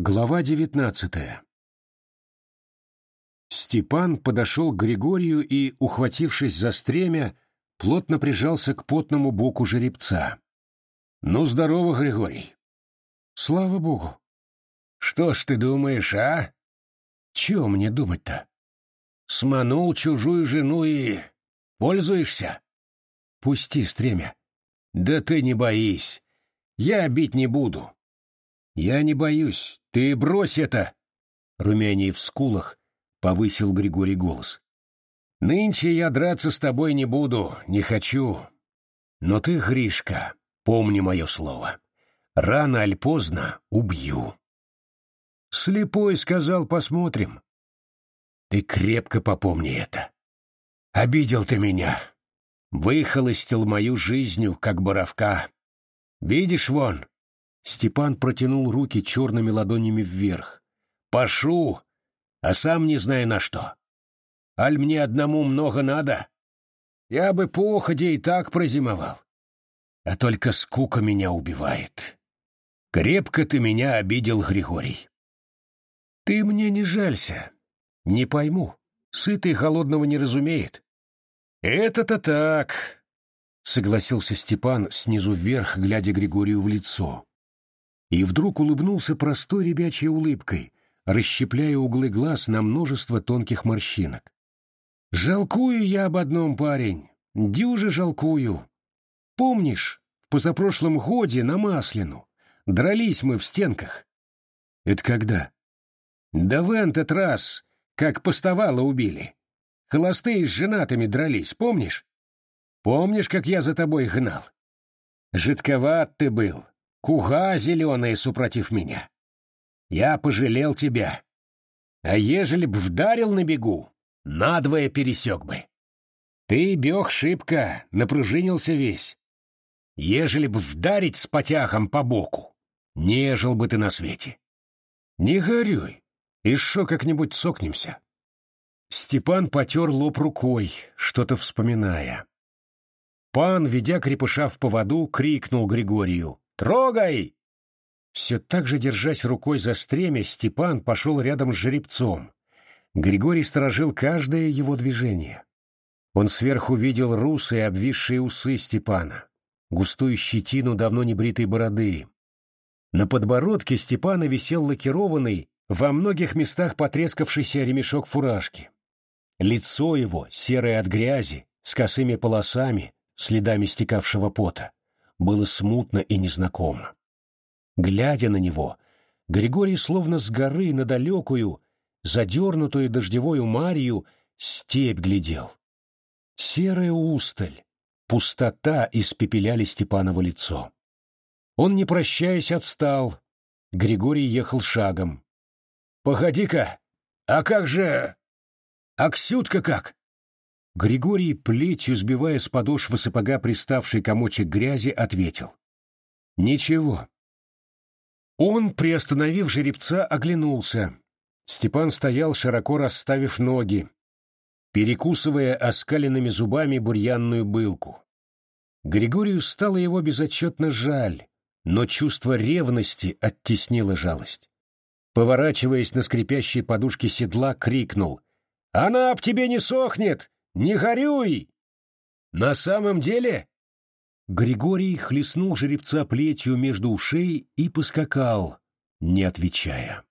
Глава девятнадцатая Степан подошел к Григорию и, ухватившись за стремя, плотно прижался к потному боку жеребца. — Ну, здорово, Григорий. — Слава богу. — Что ж ты думаешь, а? — Чего мне думать-то? — Сманул чужую жену и... пользуешься? — Пусти стремя. — Да ты не боись. Я бить не буду. — Я не боюсь. Ты брось это! Румяние в скулах повысил Григорий голос. Нынче я драться с тобой не буду, не хочу. Но ты, Гришка, помни мое слово. Рано аль поздно убью. Слепой сказал, посмотрим. Ты крепко попомни это. Обидел ты меня. Выхолостил мою жизнью, как боровка. Видишь вон, Степан протянул руки черными ладонями вверх. «Пашу, а сам не знаю на что. Аль мне одному много надо? Я бы походе и так прозимовал. А только скука меня убивает. Крепко ты меня обидел, Григорий. Ты мне не жалься. Не пойму. Сытый холодного не разумеет. Это-то так, — согласился Степан снизу вверх, глядя Григорию в лицо и вдруг улыбнулся простой ребячей улыбкой, расщепляя углы глаз на множество тонких морщинок. «Жалкую я об одном, парень, дюже жалкую. Помнишь, в позапрошлом годе на Маслину дрались мы в стенках?» «Это когда?» «Да в этот раз, как поставало убили. Холостые с женатыми дрались, помнишь? Помнишь, как я за тобой гнал? Жидковат ты был, Куга зеленая супротив меня. Я пожалел тебя. А ежели б вдарил на бегу, надвое пересек бы. Ты бег шибко, напружинился весь. Ежели б вдарить с потяхом по боку, не жил бы ты на свете. Не горюй, шо как-нибудь сокнемся. Степан потер лоб рукой, что-то вспоминая. Пан, ведя крепыша в поводу, крикнул Григорию. Трогай!» Все так же, держась рукой за стремя, Степан пошел рядом с жеребцом. Григорий сторожил каждое его движение. Он сверху видел русые обвисшие усы Степана, густую щетину давно небритой бороды. На подбородке Степана висел лакированный, во многих местах потрескавшийся ремешок фуражки. Лицо его, серое от грязи, с косыми полосами, следами стекавшего пота было смутно и незнакомо. Глядя на него, Григорий словно с горы на далекую, задернутую дождевою марью, степь глядел. Серая усталь, пустота испепеляли Степаново лицо. Он, не прощаясь, отстал. Григорий ехал шагом. — Погоди-ка, а как же... Аксютка как? Григорий, плетью сбивая с подошвы сапога приставший комочек грязи, ответил. «Ничего». Он, приостановив жеребца, оглянулся. Степан стоял, широко расставив ноги, перекусывая оскаленными зубами бурьянную былку. Григорию стало его безотчетно жаль, но чувство ревности оттеснило жалость. Поворачиваясь на скрипящей подушке седла, крикнул «Она об тебе не сохнет! Не горюй!» «На самом деле?» Григорий хлестнул жеребца плетью между ушей и поскакал, не отвечая.